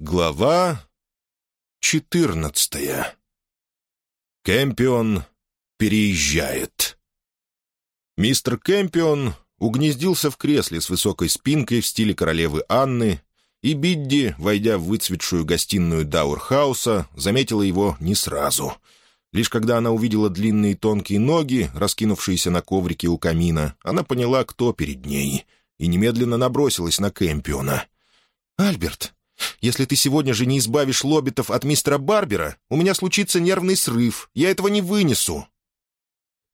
Глава четырнадцатая. Кэмпион переезжает. Мистер Кэмпион угнездился в кресле с высокой спинкой в стиле королевы Анны, и Бидди, войдя в выцветшую гостиную Даурхауса, заметила его не сразу. Лишь когда она увидела длинные тонкие ноги, раскинувшиеся на коврике у камина, она поняла, кто перед ней, и немедленно набросилась на Кэмпиона. «Альберт, если ты сегодня же не избавишь лоббитов от мистера Барбера, у меня случится нервный срыв. Я этого не вынесу».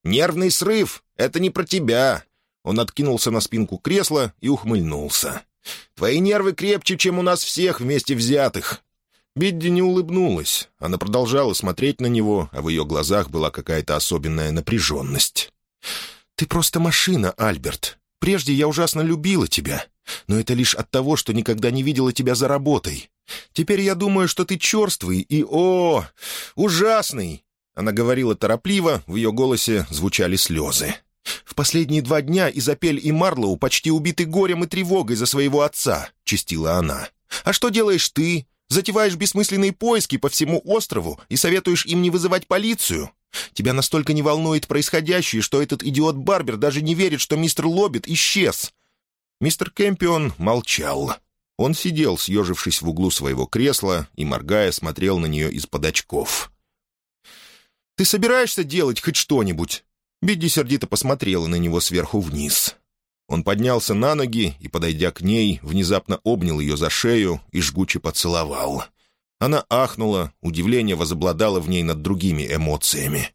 «Нервный срыв — это не про тебя». Он откинулся на спинку кресла и ухмыльнулся. «Твои нервы крепче, чем у нас всех вместе взятых». Бидди не улыбнулась. Она продолжала смотреть на него, а в ее глазах была какая-то особенная напряженность. «Ты просто машина, Альберт. Прежде я ужасно любила тебя. Но это лишь от того, что никогда не видела тебя за работой. Теперь я думаю, что ты черствый и, о, ужасный!» Она говорила торопливо, в ее голосе звучали слезы. «В последние два дня Изапель и Марлоу почти убиты горем и тревогой за своего отца», — чистила она. «А что делаешь ты? Затеваешь бессмысленные поиски по всему острову и советуешь им не вызывать полицию? Тебя настолько не волнует происходящее, что этот идиот Барбер даже не верит, что мистер Лоббит исчез. Мистер Кэмпион молчал. Он сидел, съежившись в углу своего кресла, и, моргая, смотрел на нее из-под очков. «Ты собираешься делать хоть что-нибудь?» Бидди сердито посмотрела на него сверху вниз. Он поднялся на ноги и, подойдя к ней, внезапно обнял ее за шею и жгуче поцеловал. Она ахнула, удивление возобладало в ней над другими эмоциями.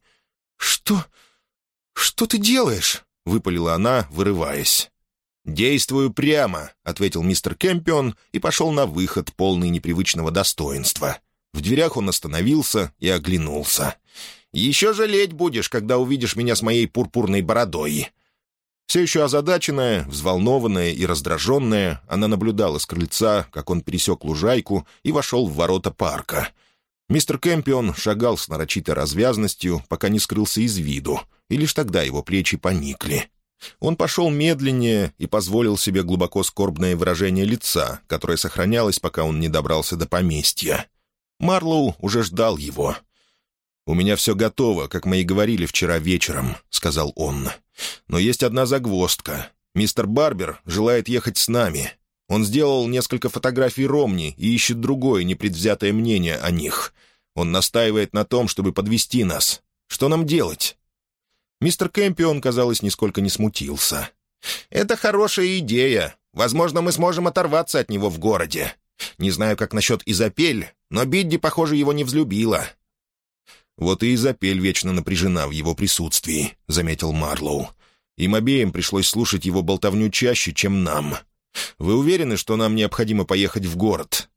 «Что? Что ты делаешь?» — выпалила она, вырываясь. «Действую прямо», — ответил мистер Кемпион и пошел на выход, полный непривычного достоинства. В дверях он остановился и оглянулся. «Еще жалеть будешь, когда увидишь меня с моей пурпурной бородой». Все еще озадаченная, взволнованная и раздраженная, она наблюдала с крыльца, как он пересек лужайку и вошел в ворота парка. Мистер Кэмпион шагал с нарочитой развязностью, пока не скрылся из виду, и лишь тогда его плечи поникли. Он пошел медленнее и позволил себе глубоко скорбное выражение лица, которое сохранялось, пока он не добрался до поместья. Марлоу уже ждал его. «У меня все готово, как мы и говорили вчера вечером», — сказал он. «Но есть одна загвоздка. Мистер Барбер желает ехать с нами. Он сделал несколько фотографий Ромни и ищет другое непредвзятое мнение о них. Он настаивает на том, чтобы подвести нас. Что нам делать?» Мистер Кэмпион, казалось, нисколько не смутился. «Это хорошая идея. Возможно, мы сможем оторваться от него в городе. Не знаю, как насчет Изапель, но Бидди, похоже, его не взлюбила». «Вот и Изапель вечно напряжена в его присутствии», — заметил Марлоу. «Им обеим пришлось слушать его болтовню чаще, чем нам. Вы уверены, что нам необходимо поехать в город?»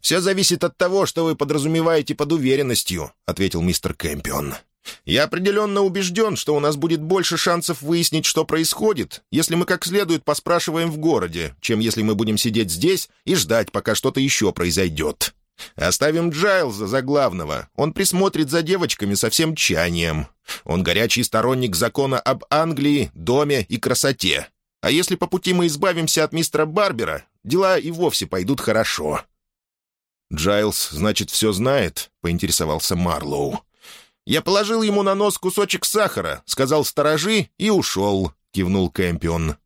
«Все зависит от того, что вы подразумеваете под уверенностью», — ответил мистер Кэмпион. Я определенно убежден, что у нас будет больше шансов выяснить, что происходит, если мы как следует поспрашиваем в городе, чем если мы будем сидеть здесь и ждать, пока что-то еще произойдет. Оставим Джайлза за главного. Он присмотрит за девочками со всем чанием. Он горячий сторонник закона об Англии, доме и красоте. А если по пути мы избавимся от мистера Барбера, дела и вовсе пойдут хорошо». «Джайлз, значит, все знает?» — поинтересовался Марлоу. «Я положил ему на нос кусочек сахара, сказал «сторожи» и ушел», — кивнул Кэмпион.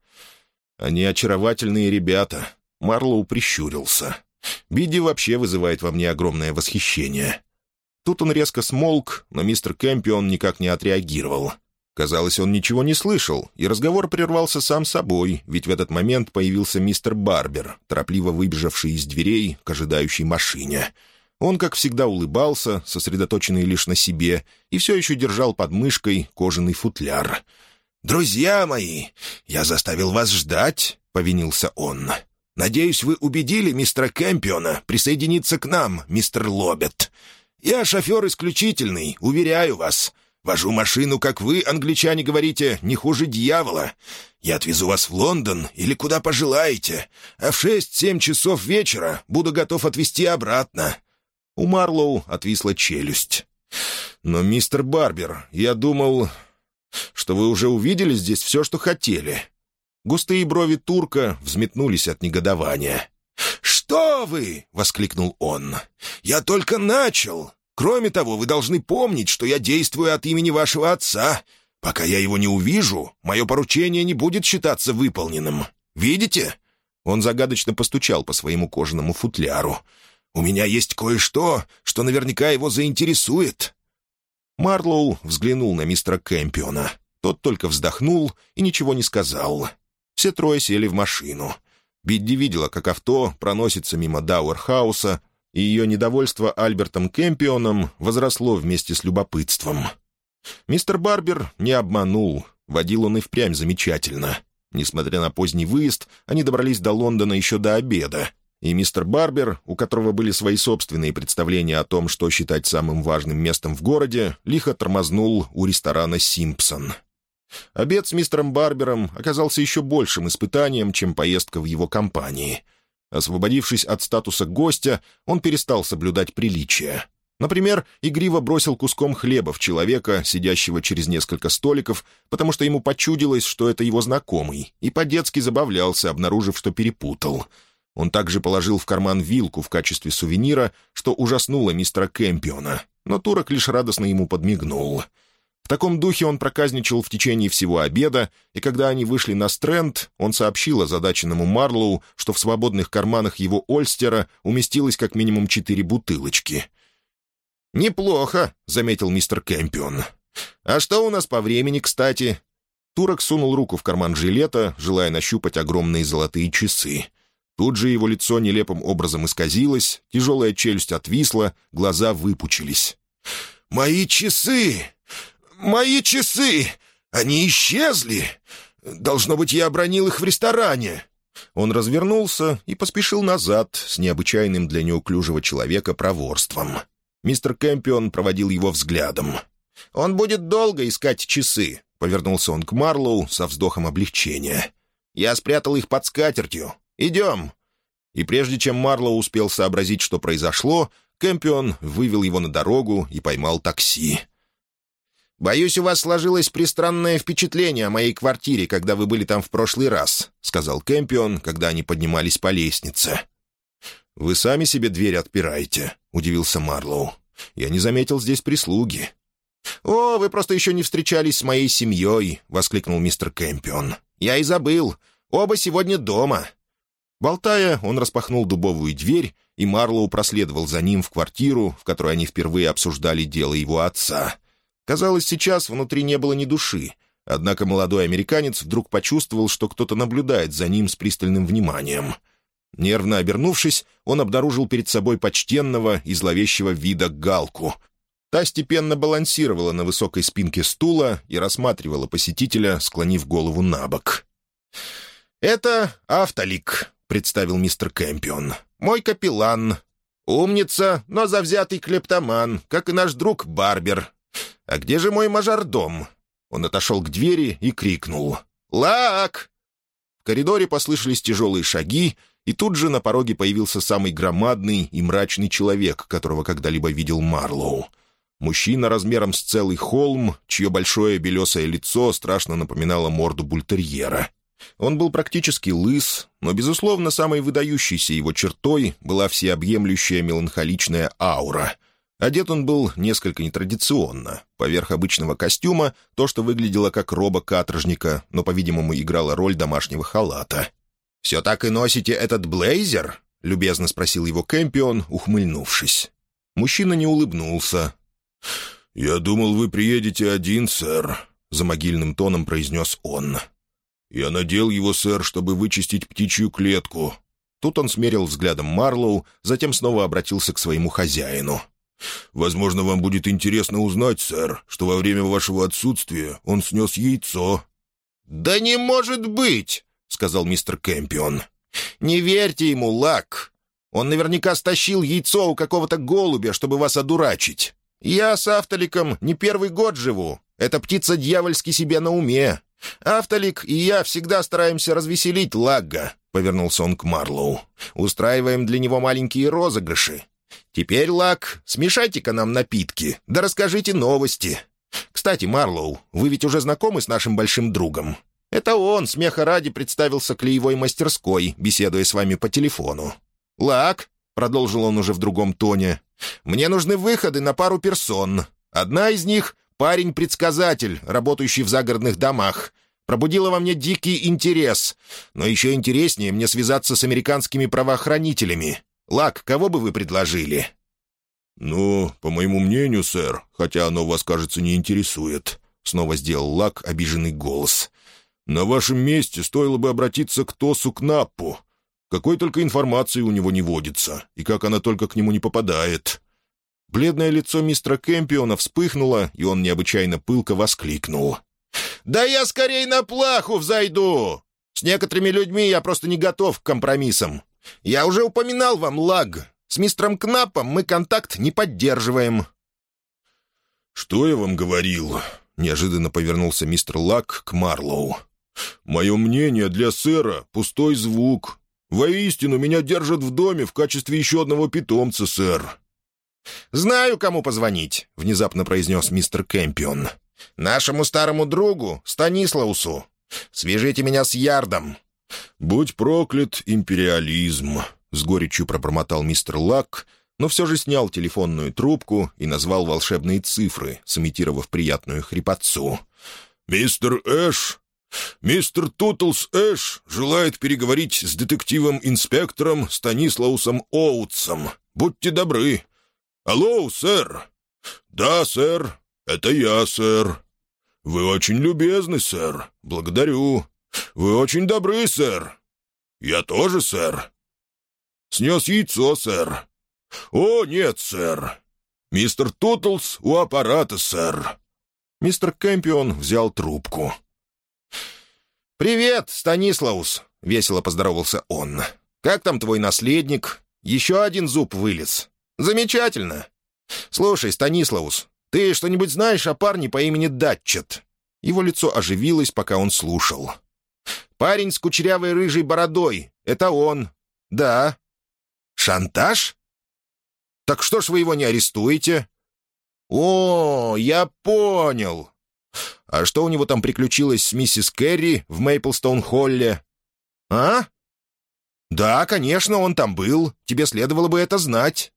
«Они очаровательные ребята», — Марлоу прищурился. «Бидди вообще вызывает во мне огромное восхищение». Тут он резко смолк, но мистер Кэмпион никак не отреагировал. Казалось, он ничего не слышал, и разговор прервался сам собой, ведь в этот момент появился мистер Барбер, торопливо выбежавший из дверей к ожидающей машине — он, как всегда, улыбался, сосредоточенный лишь на себе, и все еще держал под мышкой кожаный футляр. «Друзья мои, я заставил вас ждать», — повинился он. «Надеюсь, вы убедили мистера Кэмпиона присоединиться к нам, мистер Лобет. Я шофер исключительный, уверяю вас. Вожу машину, как вы, англичане, говорите, не хуже дьявола. Я отвезу вас в Лондон или куда пожелаете, а в шесть-семь часов вечера буду готов отвезти обратно. У Марлоу отвисла челюсть. «Но, мистер Барбер, я думал, что вы уже увидели здесь все, что хотели». Густые брови турка взметнулись от негодования. «Что?» вы!» — воскликнул он. «Я только начал. Кроме того, вы должны помнить, что я действую от имени вашего отца. Пока я его не увижу, мое поручение не будет считаться выполненным. Видите?» Он загадочно постучал по своему кожаному футляру. «У меня есть кое-что, что наверняка его заинтересует». Марлоу взглянул на мистера Кэмпиона. Тот только вздохнул и ничего не сказал. Все трое сели в машину. Бидди видела, как авто проносится мимо Дауэрхауса, и ее недовольство Альбертом Кэмпионом возросло вместе с любопытством. Мистер Барбер не обманул, водил он и впрямь замечательно. Несмотря на поздний выезд, они добрались до Лондона еще до обеда, и мистер Барбер, у которого были свои собственные представления о том, что считать самым важным местом в городе, лихо тормознул у ресторана «Симпсон». Обед с мистером Барбером оказался еще большим испытанием, чем поездка в его компании. Освободившись от статуса гостя, он перестал соблюдать приличия. Например, игриво бросил куском хлеба в человека, сидящего через несколько столиков, потому что ему почудилось, что это его знакомый, и по-детски забавлялся, обнаружив, что перепутал. Он также положил в карман вилку в качестве сувенира, что ужаснуло мистера Кэмпиона, но турок лишь радостно ему подмигнул. В таком духе он проказничал в течение всего обеда, и когда они вышли на стренд, он сообщил озадаченному Марлоу, что в свободных карманах его Ольстера уместилось как минимум четыре бутылочки — «Неплохо», — заметил мистер Кэмпион. «А что у нас по времени, кстати?» Турок сунул руку в карман жилета, желая нащупать огромные золотые часы. Тут же его лицо нелепым образом исказилось, тяжелая челюсть отвисла, глаза выпучились. «Мои часы! Мои часы! Они исчезли! Должно быть, я обронил их в ресторане!» Он развернулся и поспешил назад с необычайным для неуклюжего человека проворством. Мистер Кэмпион проводил его взглядом. «Он будет долго искать часы», — повернулся он к Марлоу со вздохом облегчения. «Я спрятал их под скатертью. Идем». И прежде чем Марлоу успел сообразить, что произошло, Кэмпион вывел его на дорогу и поймал такси. «Боюсь, у вас сложилось пристранное впечатление о моей квартире, когда вы были там в прошлый раз», — сказал Кэмпион, когда они поднимались по лестнице. «Вы сами себе дверь отпираете», — удивился Марлоу. «Я не заметил здесь прислуги». «О, вы просто еще не встречались с моей семьей», — воскликнул мистер Кэмпион. «Я и забыл. Оба сегодня дома». Болтая, он распахнул дубовую дверь, и Марлоу проследовал за ним в квартиру, в которой они впервые обсуждали дело его отца. Казалось, сейчас внутри не было ни души, однако молодой американец вдруг почувствовал, что кто-то наблюдает за ним с пристальным вниманием — Нервно обернувшись, он обнаружил перед собой почтенного и зловещего вида галку. Та степенно балансировала на высокой спинке стула и рассматривала посетителя, склонив голову на бок. «Это Автолик», — представил мистер Кэмпион. «Мой капеллан. Умница, но завзятый клептоман, как и наш друг Барбер. А где же мой мажордом?» Он отошел к двери и крикнул. «Лак!» В коридоре послышались тяжелые шаги, и тут же на пороге появился самый громадный и мрачный человек, которого когда-либо видел Марлоу. Мужчина размером с целый холм, чье большое белесое лицо страшно напоминало морду бультерьера. Он был практически лыс, но, безусловно, самой выдающейся его чертой была всеобъемлющая меланхоличная аура. Одет он был несколько нетрадиционно. Поверх обычного костюма — то, что выглядело как роба каторжника, но, по-видимому, играло роль домашнего халата — «Все так и носите этот блейзер?» — любезно спросил его Кэмпион, ухмыльнувшись. Мужчина не улыбнулся. «Я думал, вы приедете один, сэр», — за могильным тоном произнес он. «Я надел его, сэр, чтобы вычистить птичью клетку». Тут он смерил взглядом Марлоу, затем снова обратился к своему хозяину. «Возможно, вам будет интересно узнать, сэр, что во время вашего отсутствия он снес яйцо». «Да не может быть!» — сказал мистер Кэмпион. «Не верьте ему, Лак. Он наверняка стащил яйцо у какого-то голубя, чтобы вас одурачить. Я с Автоликом не первый год живу. Эта птица дьявольски себе на уме. Автолик и я всегда стараемся развеселить Лагга», — повернулся он к Марлоу. «Устраиваем для него маленькие розыгрыши. Теперь, Лак, смешайте-ка нам напитки, да расскажите новости. Кстати, Марлоу, вы ведь уже знакомы с нашим большим другом? Это он, смеха ради, представился клеевой мастерской, беседуя с вами по телефону. «Лак», — продолжил он уже в другом тоне, — «мне нужны выходы на пару персон. Одна из них — парень-предсказатель, работающий в загородных домах. Пробудила во мне дикий интерес. Но еще интереснее мне связаться с американскими правоохранителями. Лак, кого бы вы предложили?» «Ну, по моему мнению, сэр, хотя оно вас, кажется, не интересует», — снова сделал Лак обиженный голос. «На вашем месте стоило бы обратиться к Тосу Кнаппу. Какой только информации у него не водится, и как она только к нему не попадает». Бледное лицо мистера Кэмпиона вспыхнуло, и он необычайно пылко воскликнул. «Да я скорее на плаху взойду! С некоторыми людьми я просто не готов к компромиссам. Я уже упоминал вам, Лаг. С мистером Кнапом мы контакт не поддерживаем». «Что я вам говорил?» — неожиданно повернулся мистер Лак к Марлоу. «Мое мнение для сэра — пустой звук. Воистину, меня держат в доме в качестве еще одного питомца, сэр». «Знаю, кому позвонить», — внезапно произнес мистер Кэмпион. «Нашему старому другу, Станислаусу. Свяжите меня с Ярдом». «Будь проклят империализм», — с горечью пробормотал мистер Лак, но все же снял телефонную трубку и назвал волшебные цифры, сымитировав приятную хрипотцу. «Мистер Эш, мистер Тутлс Эш желает переговорить с детективом-инспектором Станислаусом Оутсом. Будьте добры». «Алло, сэр!» «Да, сэр, это я, сэр». «Вы очень любезны, сэр. Благодарю. Вы очень добры, сэр». «Я тоже, сэр». «Снес яйцо, сэр». «О, нет, сэр. Мистер Тутлс у аппарата, сэр». Мистер Кэмпион взял трубку. «Привет, Станислаус!» — весело поздоровался он. «Как там твой наследник? Еще один зуб вылез. «Замечательно. Слушай, Станислаус, ты что-нибудь знаешь о парне по имени Датчет?» Его лицо оживилось, пока он слушал. «Парень с кучерявой рыжей бородой. Это он. Да». «Шантаж? Так что ж вы его не арестуете?» «О, я понял. А что у него там приключилось с миссис Керри в Мейплстоун-Холле?» «А?» «Да, конечно, он там был. Тебе следовало бы это знать».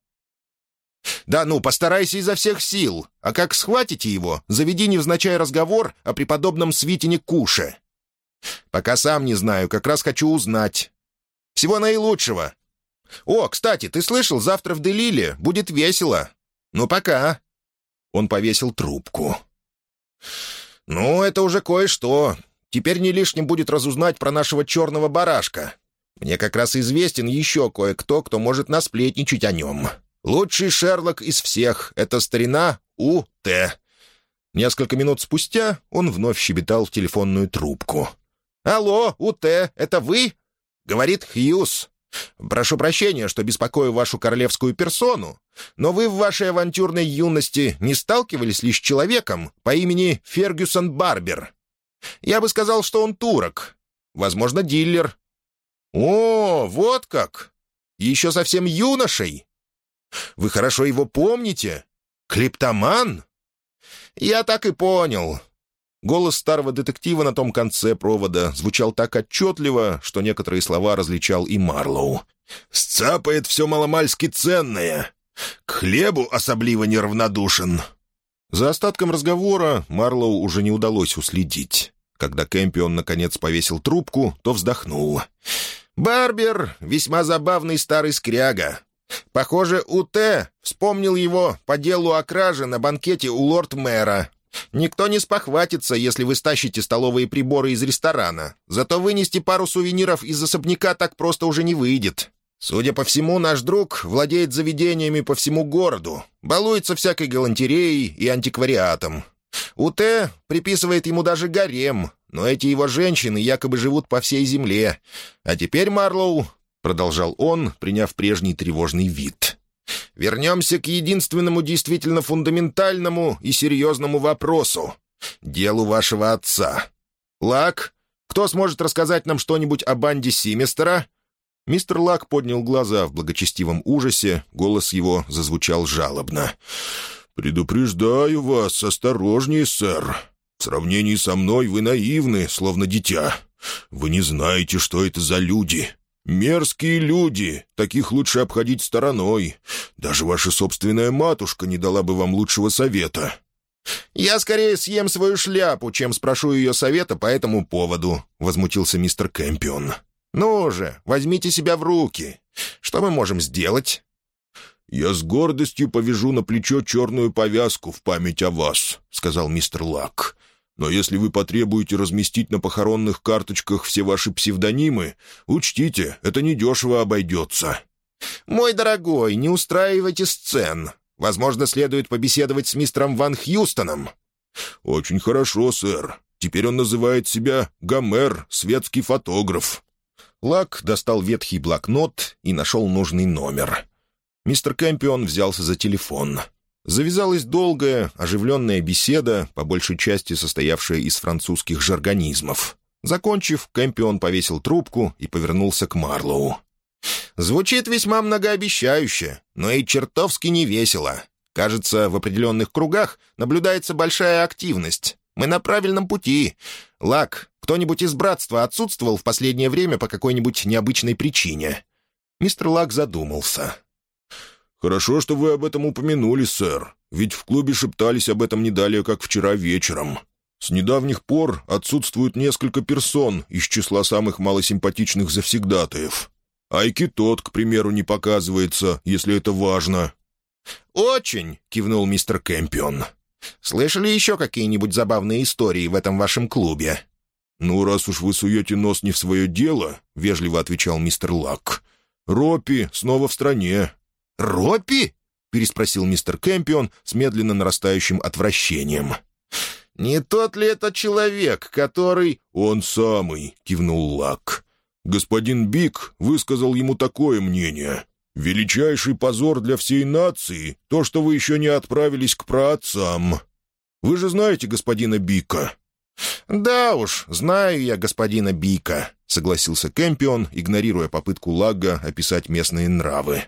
«Да ну, постарайся изо всех сил. А как схватите его, заведи невзначай разговор о преподобном Свитине Куше. Пока сам не знаю, как раз хочу узнать. Всего наилучшего. О, кстати, ты слышал, завтра в Делиле будет весело. Ну, пока». Он повесил трубку. «Ну, это уже кое-что. Теперь не лишним будет разузнать про нашего черного барашка. Мне как раз известен еще кое-кто, кто может насплетничать о нем. Лучший Шерлок из всех — это старина У.Т. Несколько минут спустя он вновь щебетал в телефонную трубку. «Алло, У.Т., это вы?» — говорит Хьюз. «Прошу прощения, что беспокою вашу королевскую персону, но вы в вашей авантюрной юности не сталкивались ли с человеком по имени Фергюсон Барбер? Я бы сказал, что он турок. Возможно, диллер». «О, вот как! Еще совсем юношей!» Вы хорошо его помните? Клептоман?» «Я так и понял». Голос старого детектива на том конце провода звучал так отчетливо, что некоторые слова различал и Марлоу. «Сцапает все маломальски ценное. К хлебу особливо неравнодушен». За остатком разговора Марлоу уже не удалось уследить. Когда Кэмпион наконец повесил трубку, то вздохнул. «Барбер — весьма забавный старый скряга. Похоже, УТ вспомнил его по делу о краже на банкете у лорд-мэра. Никто не спохватится, если вы стащите столовые приборы из ресторана. Зато вынести пару сувениров из особняка так просто уже не выйдет. Судя по всему, наш друг владеет заведениями по всему городу, балуется всякой галантереей и антиквариатом. УТ приписывает ему даже гарем, но эти его женщины якобы живут по всей земле. А теперь, Марлоу, продолжал он, приняв прежний тревожный вид. «Вернемся к единственному действительно фундаментальному и серьезному вопросу — делу вашего отца. Лак, кто сможет рассказать нам что-нибудь о банде Симестера?» Мистер Лак поднял глаза в благочестивом ужасе, голос его зазвучал жалобно. «Предупреждаю вас, осторожнее, сэр. В сравнении со мной вы наивны, словно дитя. Вы не знаете, что это за люди. «Мерзкие люди, таких лучше обходить стороной. Даже ваша собственная матушка не дала бы вам лучшего совета». «Я скорее съем свою шляпу, чем спрошу ее совета по этому поводу», — возмутился мистер Кэмпион. «Ну же, возьмите себя в руки. Что мы можем сделать?» «Я с гордостью повяжу на плечо черную повязку в память о вас», — сказал мистер Лак. Но если вы потребуете разместить на похоронных карточках все ваши псевдонимы, учтите, это недешево обойдется». «Мой дорогой, не устраивайте сцен. Возможно, следует побеседовать с мистером Ван Хьюстоном». «Очень хорошо, сэр. Теперь он называет себя Гомер, светский фотограф». Лак достал ветхий блокнот и нашел нужный номер. Мистер Кэмпион взялся за телефон. Завязалась долгая, оживленная беседа, по большей части состоявшая из французских жаргонизмов. Закончив, Кэмпион повесил трубку и повернулся к Марлоу. «Звучит весьма многообещающе, но и чертовски невесело. Кажется, в определенных кругах наблюдается большая активность. Мы на правильном пути. Лак, кто-нибудь из братства отсутствовал в последнее время по какой-нибудь необычной причине?» Мистер Лак задумался. «Хорошо, что вы об этом упомянули, сэр, ведь в клубе шептались об этом не далее, как вчера вечером. С недавних пор отсутствуют несколько персон из числа самых малосимпатичных завсегдатаев. Айки тот, к примеру, не показывается, если это важно». «Очень!» — кивнул мистер Кэмпион. «Слышали еще какие-нибудь забавные истории в этом вашем клубе?» «Ну, раз уж вы суете нос не в свое дело», — вежливо отвечал мистер Лак, — «Роппи снова в стране. «Роппи?» — переспросил мистер Кэмпион с медленно нарастающим отвращением. «Не тот ли это человек, который...» «Он самый», — кивнул Лак. «Господин Бик высказал ему такое мнение. Величайший позор для всей нации — то, что вы еще не отправились к праотцам. Вы же знаете господина Бика?» «Да уж, знаю я господина Бика», — согласился Кэмпион, игнорируя попытку Лагга описать местные нравы.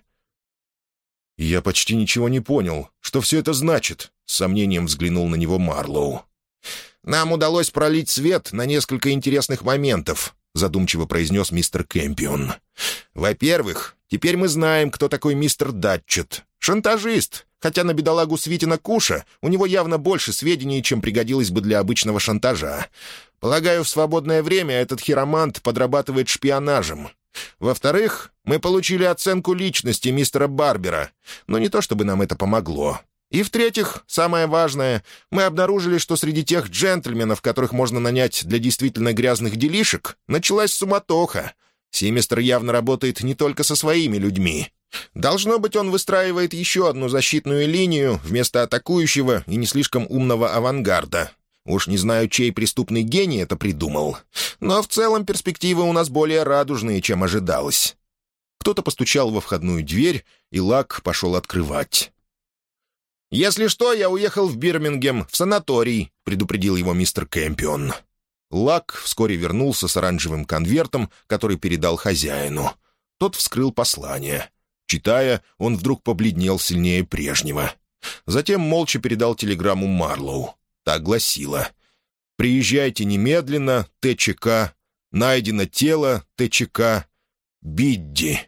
«Я почти ничего не понял. Что все это значит?» — с сомнением взглянул на него Марлоу. «Нам удалось пролить свет на несколько интересных моментов», — задумчиво произнес мистер Кэмпион. «Во-первых, теперь мы знаем, кто такой мистер Датчет. Шантажист, хотя на бедолагу Свитина Куша у него явно больше сведений, чем пригодилось бы для обычного шантажа. Полагаю, в свободное время этот хиромант подрабатывает шпионажем. Во-вторых, мы получили оценку личности мистера Барбера, но не то чтобы нам это помогло. И в-третьих, самое важное, мы обнаружили, что среди тех джентльменов, которых можно нанять для действительно грязных делишек, началась суматоха. Семестр явно работает не только со своими людьми. Должно быть, он выстраивает еще одну защитную линию вместо атакующего и не слишком умного авангарда. Уж не знаю, чей преступный гений это придумал. Но в целом перспективы у нас более радужные, чем ожидалось. Кто-то постучал во входную дверь, и Лак пошел открывать. «Если что, я уехал в Бирмингем, в санаторий», — предупредил его мистер Кэмпион. Лак вскоре вернулся с оранжевым конвертом, который передал хозяину. Тот вскрыл послание. Читая, он вдруг побледнел сильнее прежнего. Затем молча передал телеграмму Марлоу. Так гласила. «Приезжайте немедленно, ТЧК. Найдено тело, ТЧК. Бидди».